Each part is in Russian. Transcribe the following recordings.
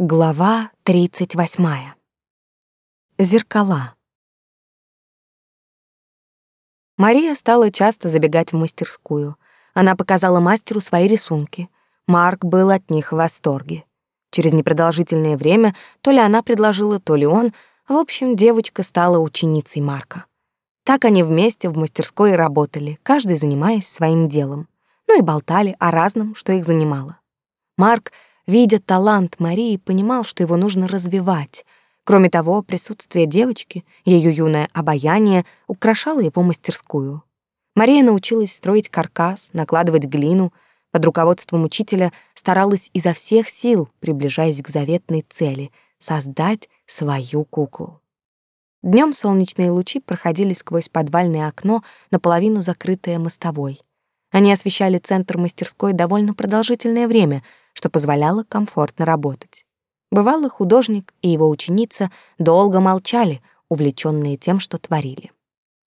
Глава 38. Зеркала. Мария стала часто забегать в мастерскую. Она показала мастеру свои рисунки. Марк был от них в восторге. Через непродолжительное время то ли она предложила, то ли он, в общем, девочка стала ученицей Марка. Так они вместе в мастерской работали, каждый занимаясь своим делом. Ну и болтали о разном, что их занимало. Марк — Видя талант Марии, понимал, что его нужно развивать. Кроме того, присутствие девочки, ее юное обаяние украшало его мастерскую. Мария научилась строить каркас, накладывать глину, под руководством учителя старалась изо всех сил, приближаясь к заветной цели — создать свою куклу. Днем солнечные лучи проходили сквозь подвальное окно, наполовину закрытое мостовой. Они освещали центр мастерской довольно продолжительное время — что позволяло комфортно работать. Бывало, художник и его ученица долго молчали, увлеченные тем, что творили.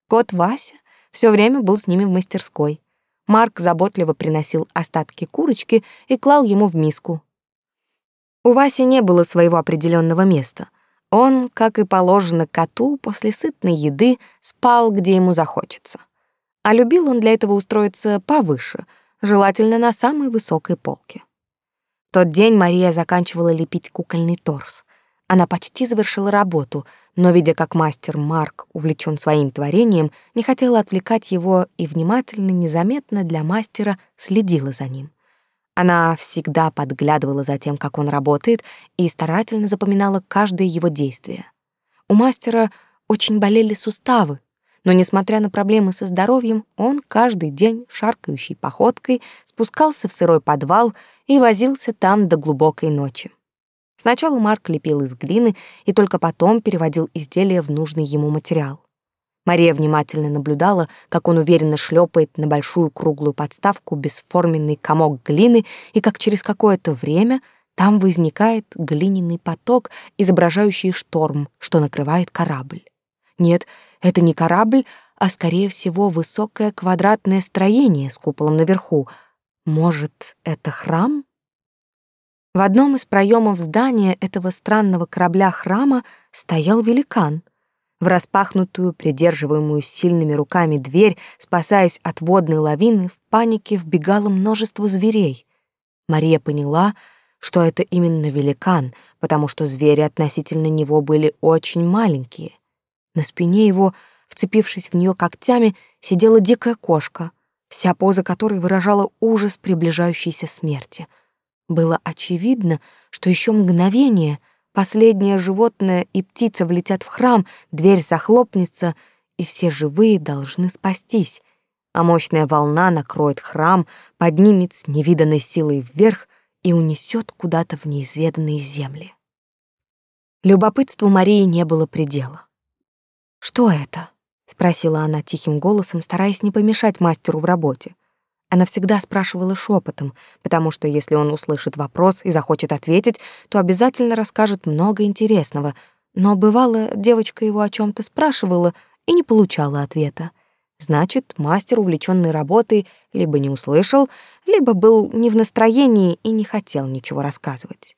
Кот Вася все время был с ними в мастерской. Марк заботливо приносил остатки курочки и клал ему в миску. У Васи не было своего определенного места. Он, как и положено коту, после сытной еды спал, где ему захочется. А любил он для этого устроиться повыше, желательно на самой высокой полке тот день Мария заканчивала лепить кукольный торс. Она почти завершила работу, но, видя, как мастер Марк увлечен своим творением, не хотела отвлекать его и внимательно, незаметно для мастера следила за ним. Она всегда подглядывала за тем, как он работает, и старательно запоминала каждое его действие. У мастера очень болели суставы, но, несмотря на проблемы со здоровьем, он каждый день шаркающей походкой спускался в сырой подвал и возился там до глубокой ночи. Сначала Марк лепил из глины и только потом переводил изделие в нужный ему материал. Мария внимательно наблюдала, как он уверенно шлепает на большую круглую подставку бесформенный комок глины и как через какое-то время там возникает глиняный поток, изображающий шторм, что накрывает корабль. Нет, это не корабль, а, скорее всего, высокое квадратное строение с куполом наверху — может, это храм? В одном из проемов здания этого странного корабля-храма стоял великан. В распахнутую, придерживаемую сильными руками дверь, спасаясь от водной лавины, в панике вбегало множество зверей. Мария поняла, что это именно великан, потому что звери относительно него были очень маленькие. На спине его, вцепившись в нее когтями, сидела дикая кошка — вся поза которой выражала ужас приближающейся смерти. Было очевидно, что еще мгновение последнее животное и птица влетят в храм, дверь захлопнется, и все живые должны спастись, а мощная волна накроет храм, поднимет с невиданной силой вверх и унесет куда-то в неизведанные земли. Любопытству Марии не было предела. Что это? спросила она тихим голосом, стараясь не помешать мастеру в работе. Она всегда спрашивала шепотом, потому что если он услышит вопрос и захочет ответить, то обязательно расскажет много интересного. Но бывало, девочка его о чем то спрашивала и не получала ответа. Значит, мастер, увлеченный работой, либо не услышал, либо был не в настроении и не хотел ничего рассказывать.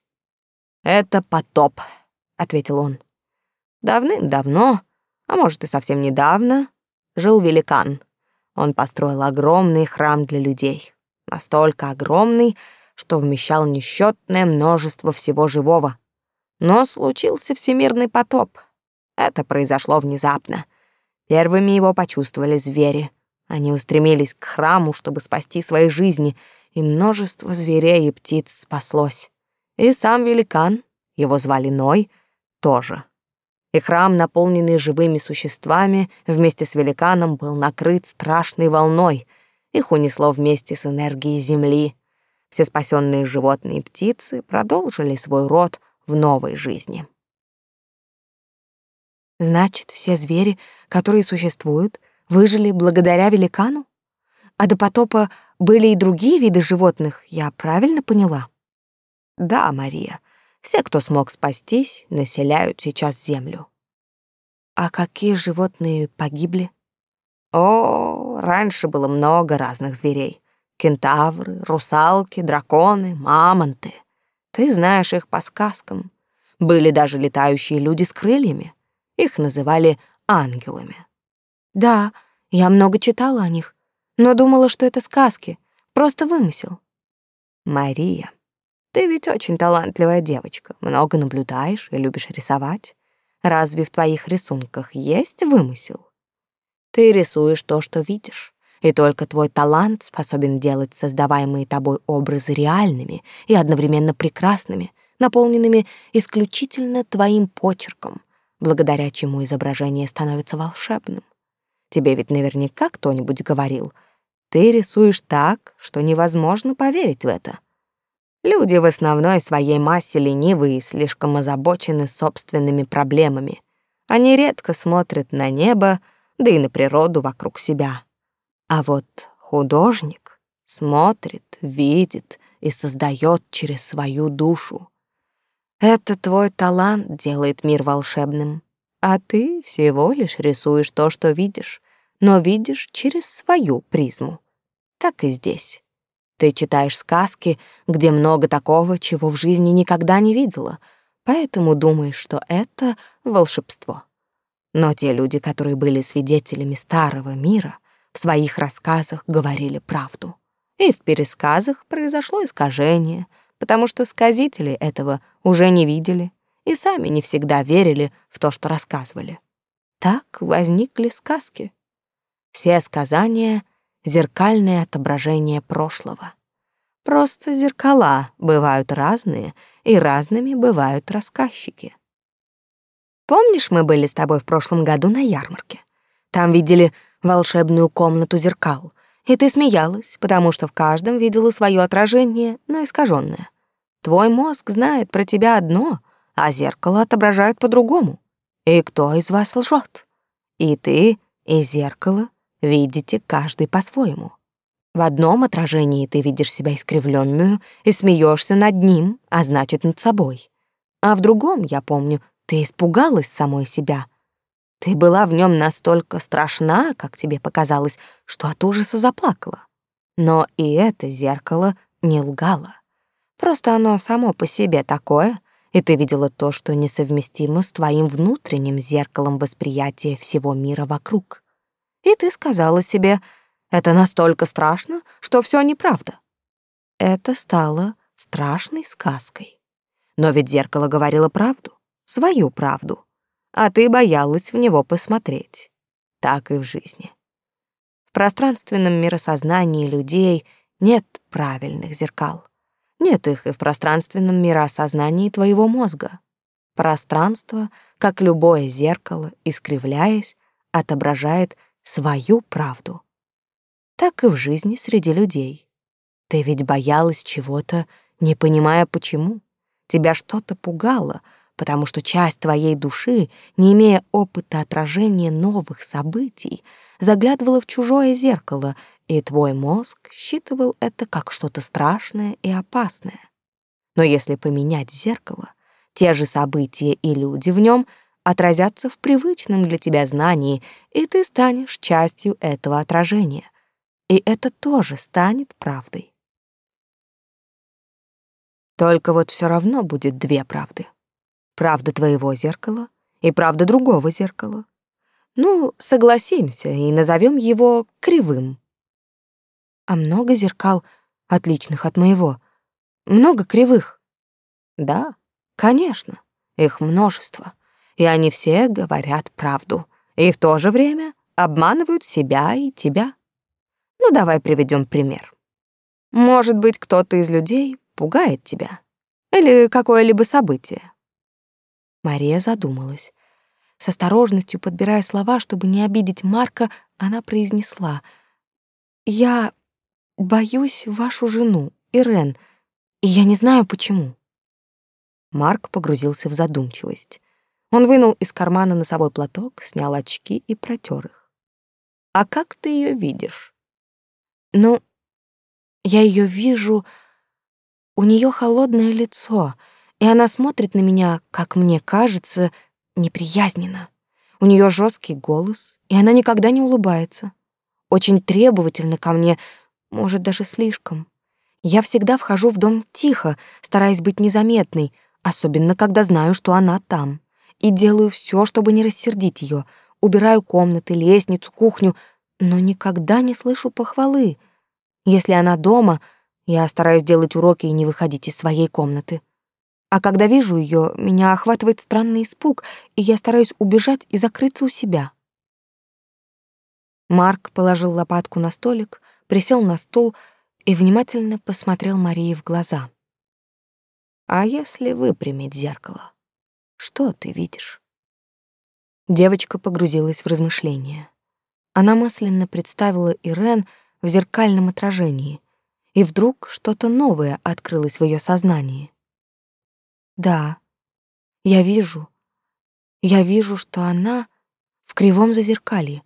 «Это потоп», — ответил он. «Давным-давно а может и совсем недавно, жил великан. Он построил огромный храм для людей. Настолько огромный, что вмещал несчетное множество всего живого. Но случился всемирный потоп. Это произошло внезапно. Первыми его почувствовали звери. Они устремились к храму, чтобы спасти свои жизни, и множество зверей и птиц спаслось. И сам великан, его звали Ной, тоже и храм, наполненный живыми существами, вместе с великаном был накрыт страшной волной. Их унесло вместе с энергией земли. Все спасенные животные и птицы продолжили свой род в новой жизни. Значит, все звери, которые существуют, выжили благодаря великану? А до потопа были и другие виды животных, я правильно поняла? Да, Мария. Все, кто смог спастись, населяют сейчас землю. А какие животные погибли? О, раньше было много разных зверей. Кентавры, русалки, драконы, мамонты. Ты знаешь их по сказкам. Были даже летающие люди с крыльями. Их называли ангелами. Да, я много читала о них, но думала, что это сказки, просто вымысел. Мария, ты ведь очень талантливая девочка, много наблюдаешь и любишь рисовать. Разве в твоих рисунках есть вымысел? Ты рисуешь то, что видишь, и только твой талант способен делать создаваемые тобой образы реальными и одновременно прекрасными, наполненными исключительно твоим почерком, благодаря чему изображение становится волшебным. Тебе ведь наверняка кто-нибудь говорил, ты рисуешь так, что невозможно поверить в это. Люди в основной своей массе ленивые и слишком озабочены собственными проблемами. Они редко смотрят на небо, да и на природу вокруг себя. А вот художник смотрит, видит и создает через свою душу. Это твой талант делает мир волшебным, а ты всего лишь рисуешь то, что видишь, но видишь через свою призму. Так и здесь. Ты читаешь сказки, где много такого, чего в жизни никогда не видела, поэтому думаешь, что это волшебство. Но те люди, которые были свидетелями старого мира, в своих рассказах говорили правду. И в пересказах произошло искажение, потому что сказители этого уже не видели и сами не всегда верили в то, что рассказывали. Так возникли сказки. Все сказания — зеркальное отображение прошлого. Просто зеркала бывают разные, и разными бывают рассказчики. Помнишь, мы были с тобой в прошлом году на ярмарке? Там видели волшебную комнату зеркал, и ты смеялась, потому что в каждом видела свое отражение, но искаженное. Твой мозг знает про тебя одно, а зеркало отображает по-другому. И кто из вас лжет? И ты, и зеркало видите каждый по-своему. В одном отражении ты видишь себя искривленную и смеешься над ним, а значит, над собой. А в другом, я помню, ты испугалась самой себя. Ты была в нем настолько страшна, как тебе показалось, что от ужаса заплакала. Но и это зеркало не лгало. Просто оно само по себе такое, и ты видела то, что несовместимо с твоим внутренним зеркалом восприятия всего мира вокруг. И ты сказала себе, это настолько страшно, что все неправда. Это стало страшной сказкой. Но ведь зеркало говорило правду свою правду, а ты боялась в него посмотреть. Так и в жизни. В пространственном миросознании людей нет правильных зеркал. Нет их и в пространственном мироосознании твоего мозга. Пространство, как любое зеркало, искривляясь, отображает свою правду. Так и в жизни среди людей. Ты ведь боялась чего-то, не понимая почему. Тебя что-то пугало — потому что часть твоей души, не имея опыта отражения новых событий, заглядывала в чужое зеркало, и твой мозг считывал это как что-то страшное и опасное. Но если поменять зеркало, те же события и люди в нем отразятся в привычном для тебя знании, и ты станешь частью этого отражения. И это тоже станет правдой. Только вот все равно будет две правды. Правда твоего зеркала и правда другого зеркала. Ну, согласимся и назовем его кривым. А много зеркал, отличных от моего? Много кривых? Да, конечно, их множество. И они все говорят правду. И в то же время обманывают себя и тебя. Ну, давай приведем пример. Может быть, кто-то из людей пугает тебя. Или какое-либо событие. Мария задумалась. С осторожностью подбирая слова, чтобы не обидеть Марка, она произнесла: "Я боюсь вашу жену, Ирен, и я не знаю почему". Марк погрузился в задумчивость. Он вынул из кармана носовой платок, снял очки и протер их. «А как ты ее видишь?» «Ну, я ее вижу... У нее холодное лицо, и она смотрит на меня, как мне кажется, неприязненно. У нее жесткий голос, и она никогда не улыбается. Очень требовательна ко мне, может, даже слишком. Я всегда вхожу в дом тихо, стараясь быть незаметной, особенно когда знаю, что она там. И делаю все, чтобы не рассердить ее. Убираю комнаты, лестницу, кухню, но никогда не слышу похвалы. Если она дома, я стараюсь делать уроки и не выходить из своей комнаты. А когда вижу ее, меня охватывает странный испуг, и я стараюсь убежать и закрыться у себя. Марк положил лопатку на столик, присел на стол и внимательно посмотрел Марии в глаза. «А если выпрямить зеркало, что ты видишь?» Девочка погрузилась в размышления. Она мысленно представила Ирен в зеркальном отражении, и вдруг что-то новое открылось в ее сознании. «Да, я вижу, я вижу, что она в кривом зазеркалье.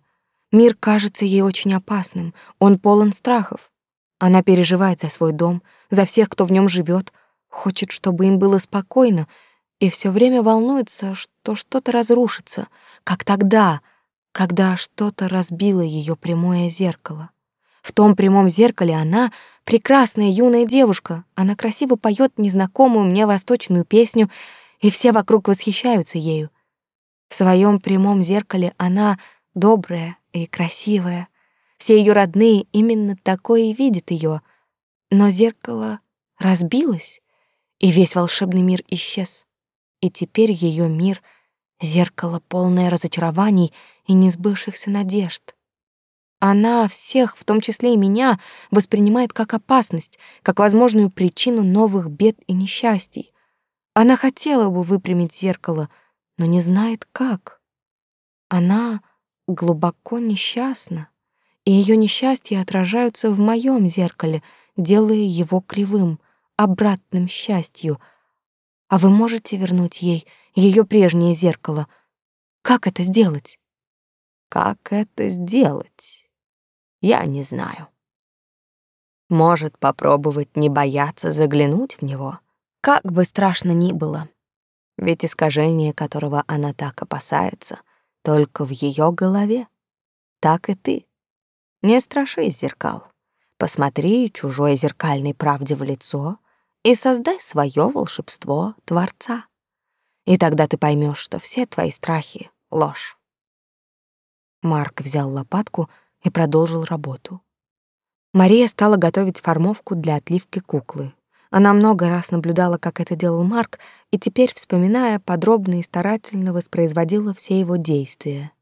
Мир кажется ей очень опасным, он полон страхов. Она переживает за свой дом, за всех, кто в нем живет, хочет, чтобы им было спокойно, и все время волнуется, что что-то разрушится, как тогда, когда что-то разбило ее прямое зеркало. В том прямом зеркале она прекрасная юная девушка. Она красиво поет незнакомую мне восточную песню, и все вокруг восхищаются ею. В своем прямом зеркале она добрая и красивая, все ее родные именно такое и видят ее. Но зеркало разбилось, и весь волшебный мир исчез. И теперь ее мир — зеркало, полное разочарований и несбывшихся надежд. Она всех, в том числе и меня, воспринимает как опасность, как возможную причину новых бед и несчастий. Она хотела бы выпрямить зеркало, но не знает как. Она глубоко несчастна и ее несчастья отражаются в моем зеркале, делая его кривым, обратным счастью. А вы можете вернуть ей ее прежнее зеркало? Как это сделать? Как это сделать? Я не знаю. Может, попробовать не бояться заглянуть в него, как бы страшно ни было. Ведь искажение, которого она так опасается, только в ее голове. Так и ты. Не страшись зеркал. Посмотри чужой зеркальной правде в лицо и создай свое волшебство Творца. И тогда ты поймешь, что все твои страхи — ложь. Марк взял лопатку и продолжил работу. Мария стала готовить формовку для отливки куклы. Она много раз наблюдала, как это делал Марк, и теперь, вспоминая, подробно и старательно воспроизводила все его действия.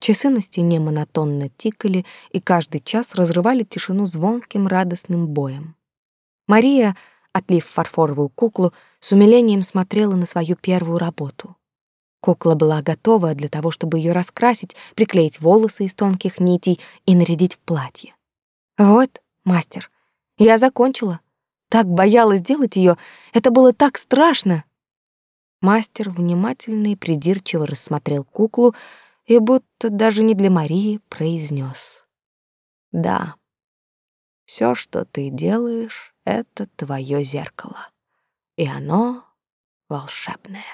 Часы на стене монотонно тикали и каждый час разрывали тишину звонким радостным боем. Мария, отлив фарфоровую куклу, с умилением смотрела на свою первую работу. Кукла была готова для того, чтобы ее раскрасить, приклеить волосы из тонких нитей и нарядить в платье. Вот, мастер, я закончила. Так боялась делать ее, это было так страшно. Мастер внимательно и придирчиво рассмотрел куклу, и будто даже не для Марии произнес: «Да, все, что ты делаешь, это твое зеркало, и оно волшебное».